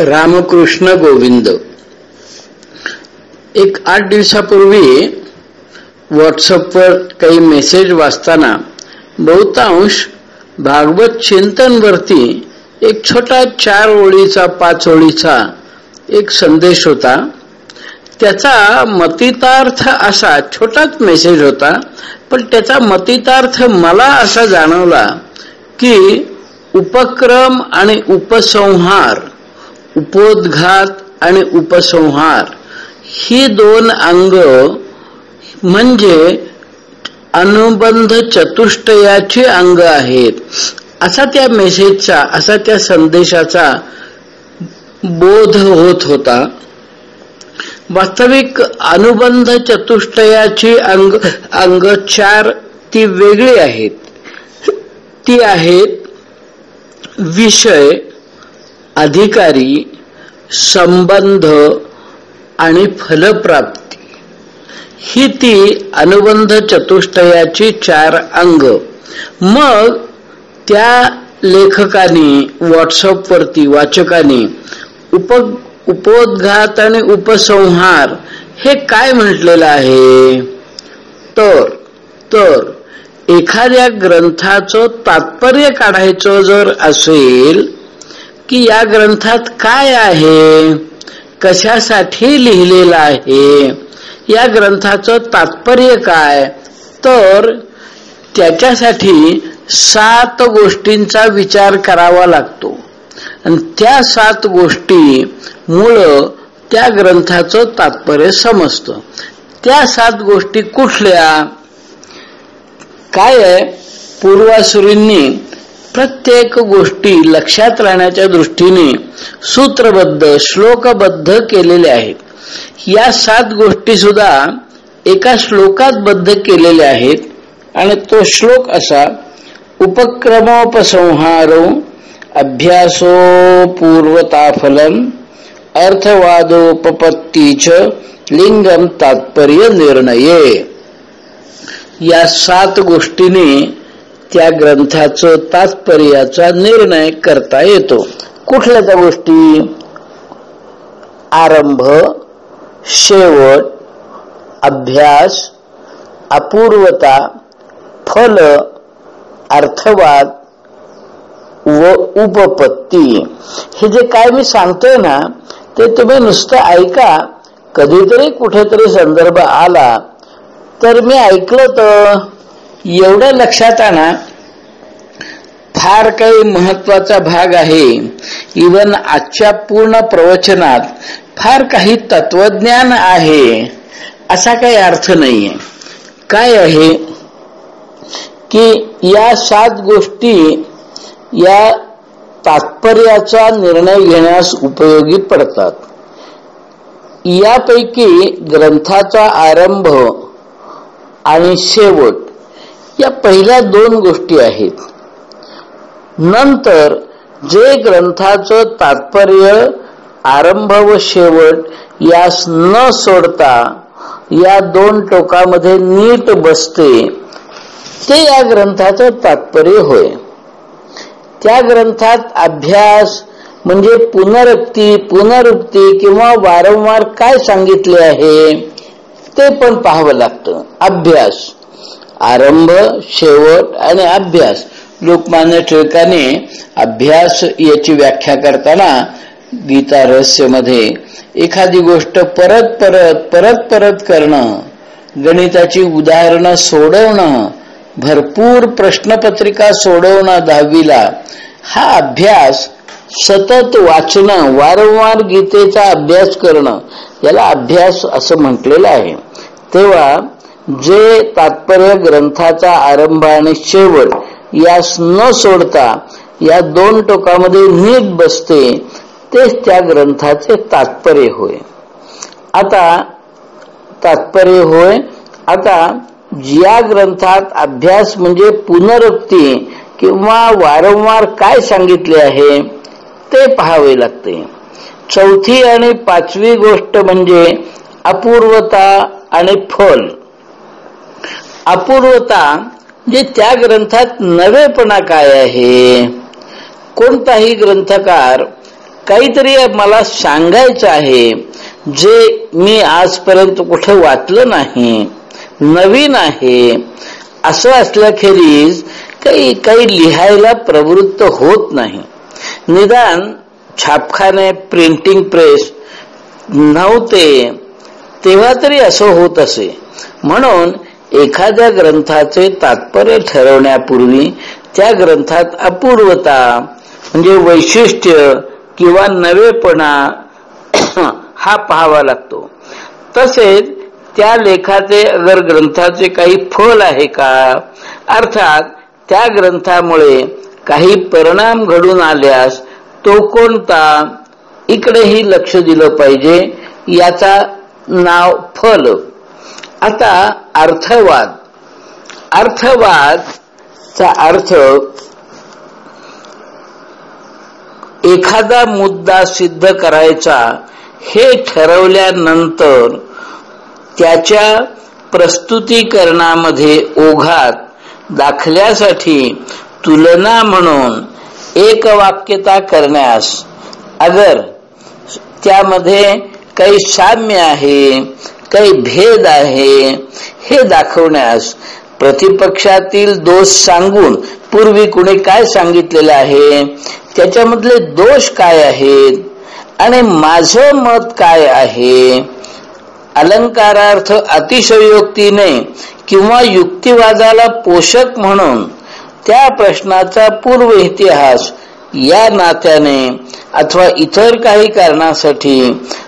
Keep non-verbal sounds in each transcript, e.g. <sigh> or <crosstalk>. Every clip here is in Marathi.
रामकृष्ण गोविंद. एक आठ दिवसापूर्वी व्हॉट्सअपवर काही मेसेज वाचताना बहुतांश भागवत चिंतनवरती एक छोटा चार ओळीचा पाच ओळीचा एक संदेश होता. त्याचा मतितार्थ असा छोटाच मेसेज होता पण त्याचा मतितार्थ मला असा जाणवला की उपक्रम आणि उपसंहार उपोद्घात आणि उपसंहार. ही दोन अंग म्हणजे अनुबंध चतुष्टयाची अंग आहेत. असा त्या मेसेजचा असा त्या संदेशाचा बोध होत होता. वास्तविक अनुबंध चतुष्टयाची अंग अंग चार ती वेगळी आहेत. ती आहेत विषय अधिकारी संबंध आणि फलप्राप्ती. ही ती अनुबंध चतुष्टयाची चार अंग. मग त्या लेखकाने व्हॉट्सअपवरती वाचकाने उप उपोद्घात आणि उपसंहार हे काय म्हटलेलं आहे? तर तर एखाद्या ग्रंथाचं तात्पर्य काढायचं जर असेल की या ग्रंथात काय आहे? कशासाठी लिहिलेलं आहे? या ग्रंथाचं तात्पर्य काय? तर त्याच्यासाठी सात गोष्टींचा विचार करावा लागतो. आणि त्या सात गोष्टी मुळ त्या ग्रंथाचं तात्पर्य समजतं. त्या सात गोष्टी कुठल्या? काय आहे? पूर्वासुरींनी प्रत्येक गोष्टी लक्षात राहण्याच्या दृष्टीने सूत्रबद्ध श्लोकबद्ध केलेल्या आहेत. या सात गोष्टी सुद्धा एका श्लोकात बद्ध केलेल्या आहेत आणि तो श्लोक असा उपक्रमोपसंहारो अभ्यासो पूर्वताफलम अर्थवादोपत्तीच लिंगम तात्पर्य निर्णये. या सात गोष्टीने त्या ग्रंथाचं तात्पर्याचा निर्णय करता येतो. कुठल्या त्या गोष्टी? आरंभ शेवट अभ्यास अपूर्वता फल अर्थवाद व उपपत्ती. हे जे काय मी सांगतोय ना ते तुम्ही नुसतं ऐका. कधीतरी कुठेतरी संदर्भ आला तर मी ऐकलं तर? एवढं लक्षात आणा फार काही महत्त्वाचा भाग आहे. इवन आजच्या पूर्ण प्रवचनात फार काही तत्वज्ञान आहे असा काही अर्थ नाहीये. काय आहे? की या सात गोष्टी या तात्पर्याचा निर्णय घेण्यास उपयोगी पडतात. यापैकी ग्रंथाचा आरंभ आणि शेवट या पहिल्या दोन गोष्टी आहेत. नंतर जे ग्रंथाचं तात्पर्य आरंभ व शेवट यास न सोडता या दोन टोकामध्ये नीट बसते ते या ग्रंथाचं तात्पर्य होय. त्या ग्रंथात अभ्यास म्हणजे पुनरुक्ती पुनरुक्ती किंवा वारंवार काय सांगितले आहे ते पण पाहावं लागतं. अभ्यास. आरंभ शेवट आणि अभ्यास. लोकमान्य टिळकाने अभ्यास याची व्याख्या करताना गीता रहस्यमध्ये एखादी गोष्ट परत परत परत परत करणं गणिताची उदाहरणं सोडवणं भरपूर प्रश्नपत्रिका सोडवणं दहावीला हा अभ्यास सतत वाचणं वारंवार गीतेचा अभ्यास करणं याला अभ्यास असं म्हटलेलं आहे. तेव्हा जे तात्पर्य ग्रंथाचा आरंभ आणि शेवट यास न सोडता या दोन टोकामध्ये नीट बसते तेच त्या ग्रंथाचे तात्पर्य होय. आता तात्पर्य होय आता या ग्रंथात अभ्यास म्हणजे पुनरुक्ती किंवा वारंवार काय सांगितले आहे ते पाहावे लागते. चौथी आणि पाचवी गोष्ट म्हणजे अपूर्वता आणि फल. अपूर्वता जे त्या ग्रंथात नवेपणा काय आहे? कोणताही ग्रंथकार काहीतरी मला सांगायचं आहे जे मी आजपर्यंत कुठे वाचलं नाही नवीन आहे असं असल्याखेरीज काही काही लिहायला प्रवृत्त होत नाही. निदान छापखाने प्रिंटिंग प्रेस नव्हते तेव्हा तरी असं होत असे. म्हणून एखाद्या ग्रंथाचे तात्पर्य ठरवण्यापूर्वी त्या ग्रंथात अपूर्वता म्हणजे वैशिष्ट्य किंवा नवेपणा <clears throat> हा पाहावा लागतो. तसेच त्या लेखाचे अगर ग्रंथाचे काही फल आहे का? अर्थात त्या ग्रंथामुळे काही परिणाम घडून आल्यास तो कोणता? इकडेही लक्ष दिलं पाहिजे. याचा नाव फल. आता अर्थवाद. अर्थवादचा अर्थ एखादा मुद्दा सिद्ध करायचा हे ठरवल्यानंतर त्याच्या प्रस्तुतीकरणामध्ये ओघात दाखल्यासाठी तुलना म्हणून एक वाक्यता करण्यास अगर त्यामध्ये काही साम्य आहे काही भेद आहे हे दाखवण्यास प्रतिपक्षातील दोष सांगून पूर्वी कुणी काय सांगितलेलं आहे त्याच्यामधले दोष काय आहेत आणि माझं मत काय आहे? अलंकारार्थ अतिशयोक्तीने किंवा युक्तिवादाला पोषक म्हणून त्या प्रश्नाचा पूर्व इतिहास या नात्याने अथवा इतर काही कारणासाठी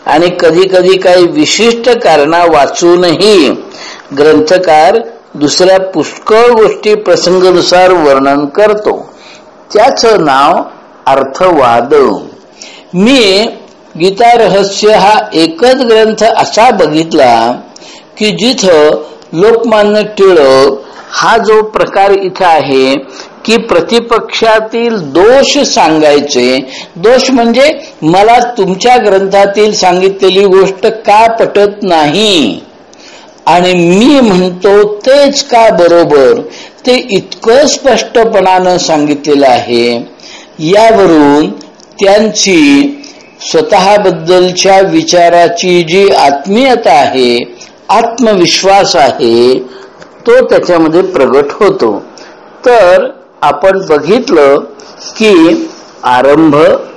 आणि कधी कधी काही विशिष्ट कारणा वाचूनही ग्रंथकार दुसऱ्या पुष्कळ गोष्टी प्रसंगानुसार वर्णन करतो. त्याच नाव अर्थवाद. मी गीता रहस्य हा एकच ग्रंथ असा बघितला की जिथं लोकमान्य टिळक हा जो प्रकार इथं आहे की प्रतिपक्षातील दोष सांगायचे. दोष म्हणजे मला तुमच्या ग्रंथातील सांगितलेली गोष्ट का पटत नाही? आणि मी म्हणतो तेच का बरोबर? ते इतकं स्पष्टपणानं सांगितलेलं आहे. यावरून त्यांची स्वतःबद्दलच्या विचाराची जी आत्मीयता आहे आत्मविश्वास आहे तो त्याच्यामध्ये प्रगट होतो. तर आपण बघितलं की आरंभ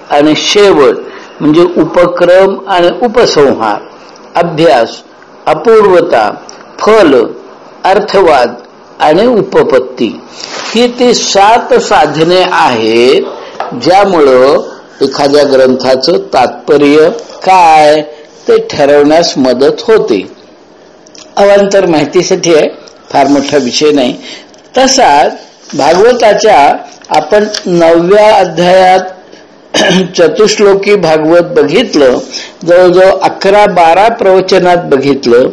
आणि शेवट म्हणजे उपक्रम आणि उपसंहार अभ्यास अपूर्वता फल अर्थवाद आणि उपपत्ती. ही ती सात साधने आहेत ज्यामुळं एखाद्या ग्रंथाचं तात्पर्य काय ते ठरवण्यास मदत होते. अवांतर माहितीसाठी आहे फार मोठा विषय नाही. तसाच भागवताच्या आपण नवव्या अध्यायात चतुश्लोकी भागवत बघितलं जवळजवळ अकरा बारा प्रवचनात बघितलं.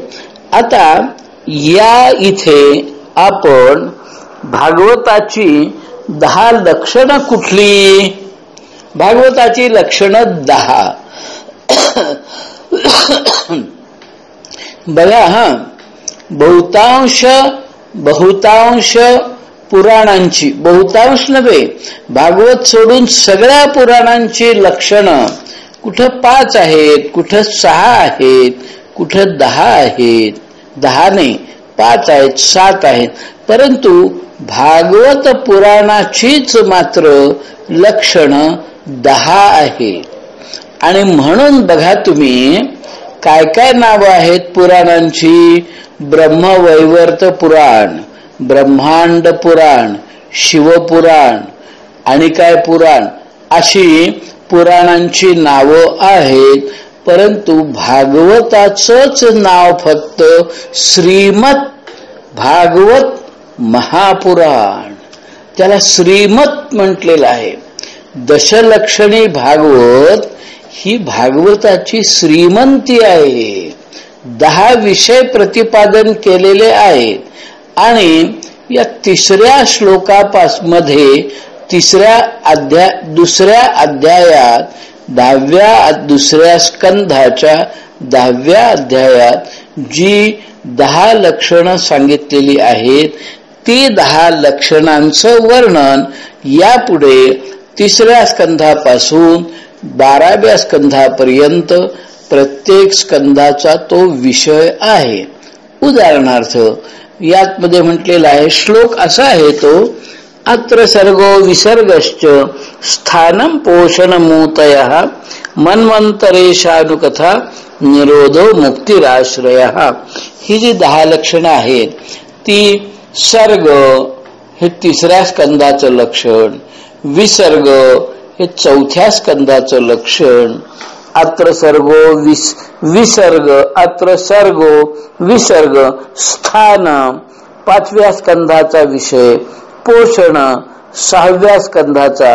आता या इथे आपण भागवताची दहा लक्षणं कुठली? भागवताची लक्षणं दहा. बघा हा. बहुतांश बहुतांश पुराणांची बहुतांश नव्हे भागवत सोडून सगळ्या पुराणांची लक्षणं कुठं पाच आहेत कुठं सहा आहेत कुठं दहा आहेत. दहा नाही पाच आहेत सात आहेत. परंतु भागवत पुराणाचीच मात्र लक्षण दहा आहे आणि म्हणून बघा तुम्ही काय काय नावं आहेत पुराणांची? ब्रह्मवैवर्त पुराण. ब्रह्मांड पुराण शिवपुराण आणि काय पुराण? अशी पुराणांची नावं आहेत परंतु भागवताचंच नाव फक्त श्रीमत भागवत महापुराण. त्याला श्रीमत म्हटलेलं आहे. दशलक्षणी भागवत ही भागवताची श्रीमंती आहे. दहा विषय प्रतिपादन केलेले आहेत. आणि या तिसऱ्या श्लोकापासमध्ये तिसऱ्या अध्याय दुसऱ्या अध्यायात दहाव्या दुसऱ्या स्कंधाच्या दहाव्या अध्यायात जी दहा लक्षणं सांगितलेली आहेत ती दहा लक्षणांचं वर्णन यापुढे तिसऱ्या स्कंधापासून बाराव्या स्कंधापर्यंत प्रत्येक स्कंधाचा तो विषय आहे. उदाहरणार्थ यात मध्ये म्हटलेला आहे श्लोक असा आहे तो अत्र सर्गो विसर्गश्च स्थानम पोषण मूतय मन्वंतरेशानुकथा निरोधो मुक्तिराश्रय. ही जी दहा लक्षणं आहेत ती सर्ग हे तिसऱ्या स्कंदाचं लक्षण विसर्ग हे चौथ्या स्कंदाचं लक्षण अत्र सर्गो विस विसर्ग अत्र सर्गो विसर्ग स्थान पाचव्या स्कंधाचा विषय पोषण सहाव्या स्कंधाचा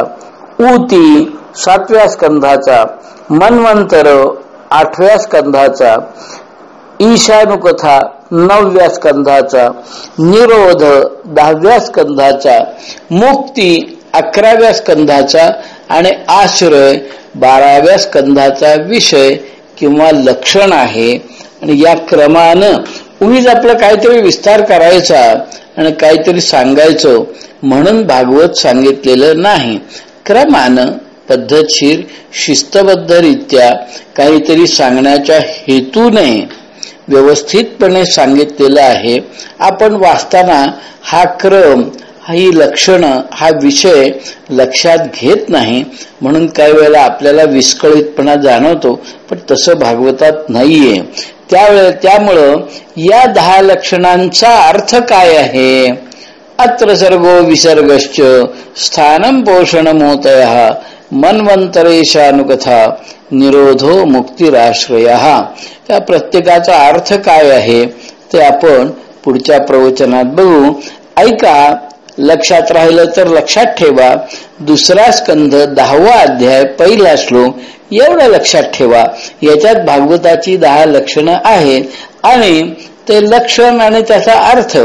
ऊती सातव्या स्कंधाचा मन्वंतर आठव्या स्कंधाचा ईशानुकथा नवव्या स्कंधाचा निरोध दहाव्या स्कंधाचा मुक्ती अकराव्या स्कंधाचा आणि आश्रय बाराव्या स्कंधाचा विषय किंवा लक्षण आहे. आणि या क्रमानं उगीच आपला काहीतरी विस्तार करायचा आणि काहीतरी सांगायचं म्हणून भागवत सांगितलेलं नाही. क्रमानं पद्धतशीर शिस्तबद्धरित्या काहीतरी सांगण्याच्या हेतूने व्यवस्थितपणे सांगितलेलं आहे. आपण वाचताना हा क्रम ही लक्षणं हा विषय लक्षात घेत नाही म्हणून काही वेळेला आपल्याला विस्कळीतपणा जाणवतो पण तसं भागवतात नाहीये. त्यावेळे त्यामुळं या दहा लक्षणांचा अर्थ काय आहे? अत्र सर्गो विसर्गश्च स्थानम पोषण मोतय मनवंतरेशानुकथा निरोधो मुक्तिराश्रय. त्या प्रत्येकाचा अर्थ काय आहे? ते आपण पुढच्या प्रवचनात बघू. ऐका लक्षात राहिलं तर लक्षात ठेवा. दुसरा स्कंध दहावा अध्याय पहिला श्लोक एवढं लक्षात ठेवा. याच्यात भागवताची दहा लक्षणं आहेत आणि ते लक्षण आणि त्याचा अर्थ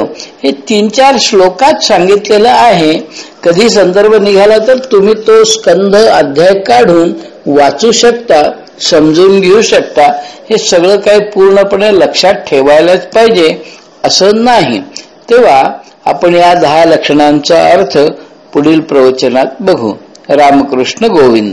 हे तीन चार श्लोकात सांगितलेलं आहे. कधी संदर्भ निघाला तर तुम्ही तो स्कंध अध्याय काढून वाचू शकता समजून घेऊ शकता. हे सगळं काही पूर्णपणे लक्षात ठेवायलाच पाहिजे असं नाही. तेव्हा आपण या दहा लक्षणांचा अर्थ पुढील प्रवचनात बघू. रामकृष्ण गोविंद.